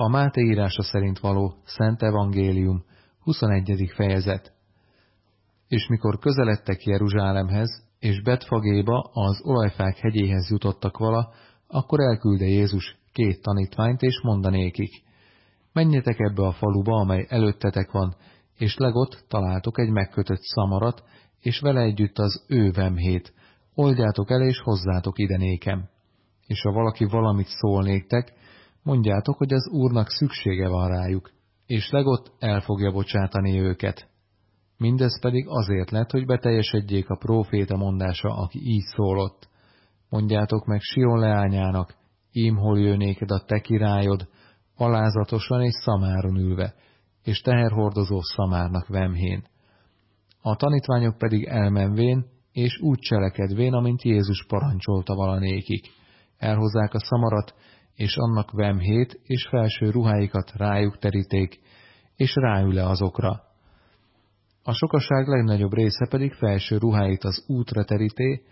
A Máté írása szerint való Szent Evangélium, 21. fejezet. És mikor közeledtek Jeruzsálemhez, és Betfagéba az olajfák hegyéhez jutottak vala, akkor elkülde Jézus két tanítványt, és mondanékik, menjetek ebbe a faluba, amely előttetek van, és legott találtok egy megkötött szamarat, és vele együtt az ő vemhét, oldjátok el, és hozzátok ide nékem. És ha valaki valamit szól néktek, mondjátok, hogy az Úrnak szüksége van rájuk, és legott el fogja bocsátani őket. Mindez pedig azért lett, hogy beteljesedjék a próféta mondása, aki így szólott. Mondjátok meg Sion leányának, ím hol jön néked a te királyod, alázatosan és szamáron ülve, és teherhordozó szamárnak vemhén. A tanítványok pedig elmenvén, és úgy cselekedvén, amint Jézus parancsolta valanékik. Elhozzák a szamarat, és annak vemhét, és felső ruháikat rájuk teríték, és ráül-e azokra. A sokaság legnagyobb része pedig felső ruháit az útra teríté,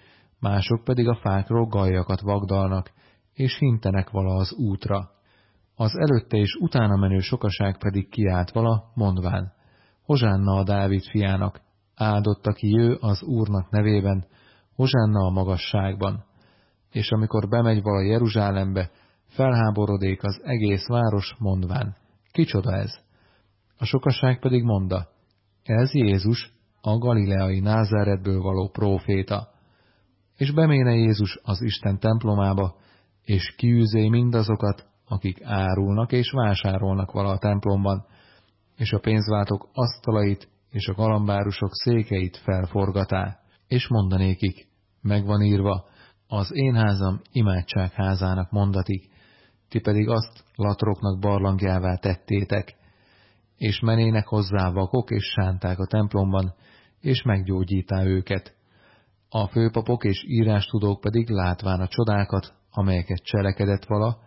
mások pedig a fákról gajakat vagdalnak, és hintenek vala az útra. Az előtte és utána menő sokaság pedig kiált vala, mondván, Hozsánna a Dávid fiának, áldott, aki jő az Úrnak nevében, Hozsánna a magasságban. És amikor bemegy vala Jeruzsálembe, felháborodék az egész város, mondván, kicsoda ez? A sokaság pedig mondta, ez Jézus, a galileai Názáretből való próféta. És beméne Jézus az Isten templomába, és kiűzé mindazokat, akik árulnak és vásárolnak vala a templomban, és a pénzváltók asztalait és a galambárusok székeit felforgatá, és mondanékik, megvan írva, az én házam imádságházának mondatik, ti pedig azt latroknak barlangjává tettétek, és menének hozzá vakok és sánták a templomban, és meggyógyítá őket. A főpapok és írástudók pedig látván a csodákat, amelyeket cselekedett vala,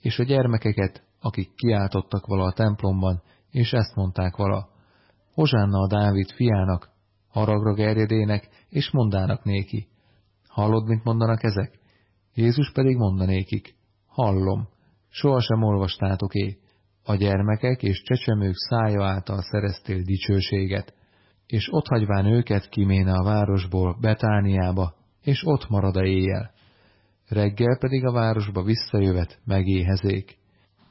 és a gyermekeket, akik kiáltottak vala a templomban, és ezt mondták vala, Hozsánna a Dávid fiának, haragra gerjedének, és mondának néki. Hallod, mint mondanak ezek? Jézus pedig mondanékik, hallom, sohasem olvastátok-é, a gyermekek és csecsemők szája által szereztél dicsőséget, és ott hagyván őket kiméne a városból Betániába, és ott marad a éjjel. Reggel pedig a városba visszajövet megéhezék,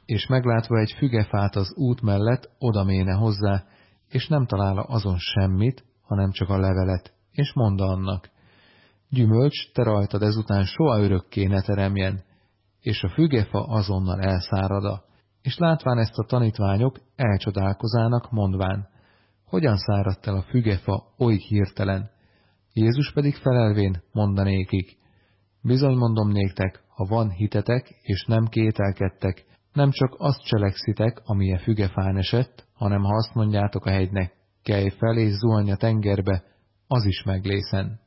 és meglátva egy fügefát az út mellett, odaméne hozzá, és nem talál azon semmit, hanem csak a levelet, és mondta annak, gyümölcs, te rajtad ezután soha örökké ne teremjen, és a fügefa azonnal elszárada. És látván ezt a tanítványok elcsodálkozának, mondván, hogyan száradt el a fügefa oly hirtelen. Jézus pedig felelvén mondanékik, bizony mondom néktek, ha van hitetek, és nem kételkedtek, nem csak azt cselekszitek, ami a fügefán esett, hanem ha azt mondjátok a hegynek, kelj fel és zuhanj a tengerbe, az is meglészen.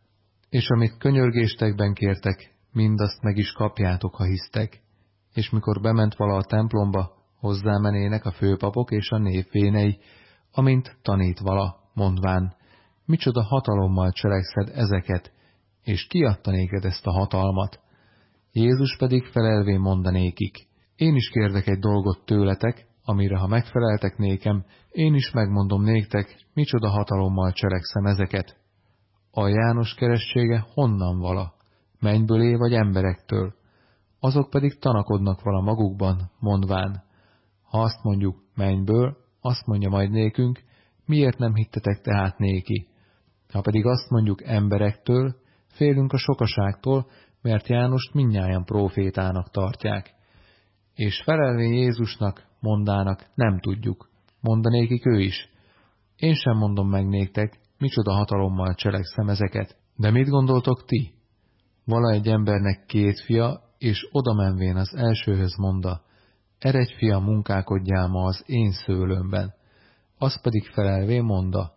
És amit könyörgéstekben kértek, mindazt meg is kapjátok, ha hisztek. És mikor bement vala a templomba, hozzámenének a főpapok és a népvénei, amint tanít vala, mondván, micsoda hatalommal cselekszed ezeket, és kiadta néked ezt a hatalmat. Jézus pedig felelvén mondanékik, én is kérdek egy dolgot tőletek, amire ha megfeleltek nékem, én is megmondom néktek, micsoda hatalommal cselekszem ezeket. A János keressége honnan vala? Mennyből él vagy emberektől? Azok pedig tanakodnak vala magukban, mondván, ha azt mondjuk mennyből, azt mondja majd nékünk, miért nem hittetek tehát néki? Ha pedig azt mondjuk emberektől, félünk a sokaságtól, mert Jánost minnyáján profétának tartják. És felelvén Jézusnak, mondának, nem tudjuk. Mondanékik ő is. Én sem mondom meg néktek, micsoda hatalommal cselekszem ezeket. De mit gondoltok ti? Vala egy embernek két fia, és oda menvén az elsőhöz monda, eredj fia munkálkodjál ma az én szőlőmben. Az pedig felelvé monda,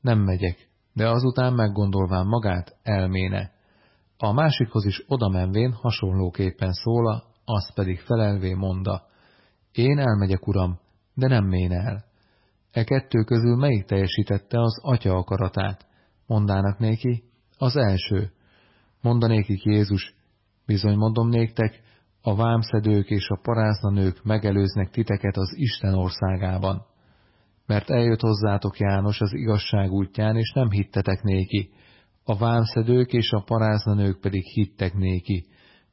nem megyek, de azután meggondolván magát elméne. A másikhoz is oda menvén hasonlóképpen szóla, az pedig felelvé monda, én elmegyek, uram, de nem mén el. E kettő közül melyik teljesítette az atya akaratát? Mondának néki, az első. Mondanékik Jézus, bizony mondom néktek, a vámszedők és a paráznanők megelőznek titeket az Isten országában. Mert eljött hozzátok János az igazság útján, és nem hittetek néki, a vámszedők és a paráznanők pedig hittek néki.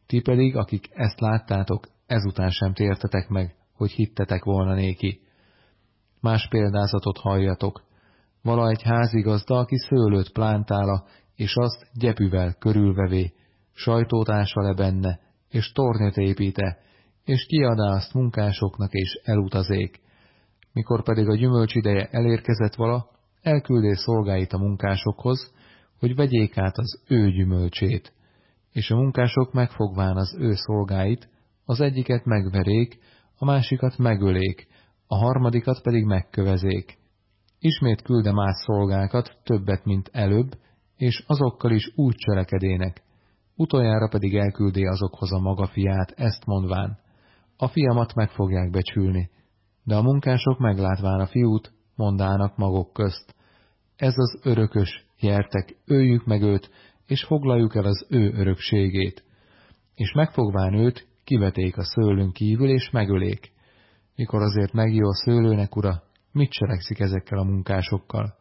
Ti pedig, akik ezt láttátok, ezután sem tértetek meg, hogy hittetek volna néki. Más példázatot halljatok. Vala egy házigazda, aki szőlőt plántála, és azt gyepüvel körülvevé, sajtót ása le benne, és tornyot építe, és kiadá azt munkásoknak, és elutazék. Mikor pedig a gyümölcs ideje elérkezett vala, elküldé szolgáit a munkásokhoz, hogy vegyék át az ő gyümölcsét. És a munkások megfogván az ő szolgáit, az egyiket megverék, a másikat megölék, a harmadikat pedig megkövezék. Ismét külde más szolgákat, többet, mint előbb, és azokkal is úgy cselekedének. Utoljára pedig elküldé azokhoz a maga fiát, ezt mondván, a fiamat meg fogják becsülni, de a munkások meglátván a fiút, mondának magok közt. Ez az örökös, Jertek, öljük meg őt, és foglaljuk el az ő örökségét. És megfogván őt, kiveték a szőlőn kívül, és megölék. Mikor azért megjó a szőlőnek, ura, mit cselekszik ezekkel a munkásokkal?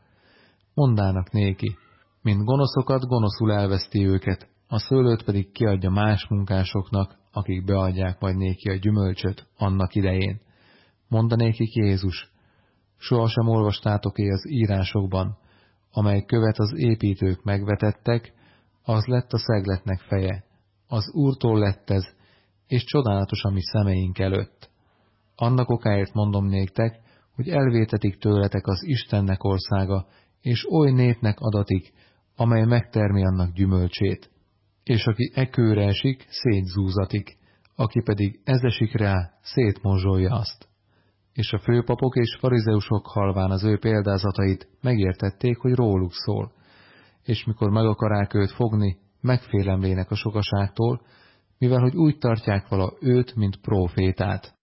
Mondának néki, mint gonoszokat gonoszul elveszti őket, a szőlőt pedig kiadja más munkásoknak, akik beadják majd néki a gyümölcsöt annak idején. Mondanékik Jézus, sohasem olvastátok-e az írásokban, amely követ az építők megvetettek, az lett a szegletnek feje. Az Úrtól lett ez, és csodálatos a mi szemeink előtt. Annak okáért mondom néktek, hogy elvétetik tőletek az Istennek országa, és oly népnek adatik, amely megtermi annak gyümölcsét. És aki ekőre esik, szétzúzatik, aki pedig ez esik rá, szétmozsolja azt és a főpapok és farizeusok halván az ő példázatait megértették, hogy róluk szól, és mikor meg akarák őt fogni, megfélemlének a sokaságtól, mivel hogy úgy tartják vala őt, mint prófétát.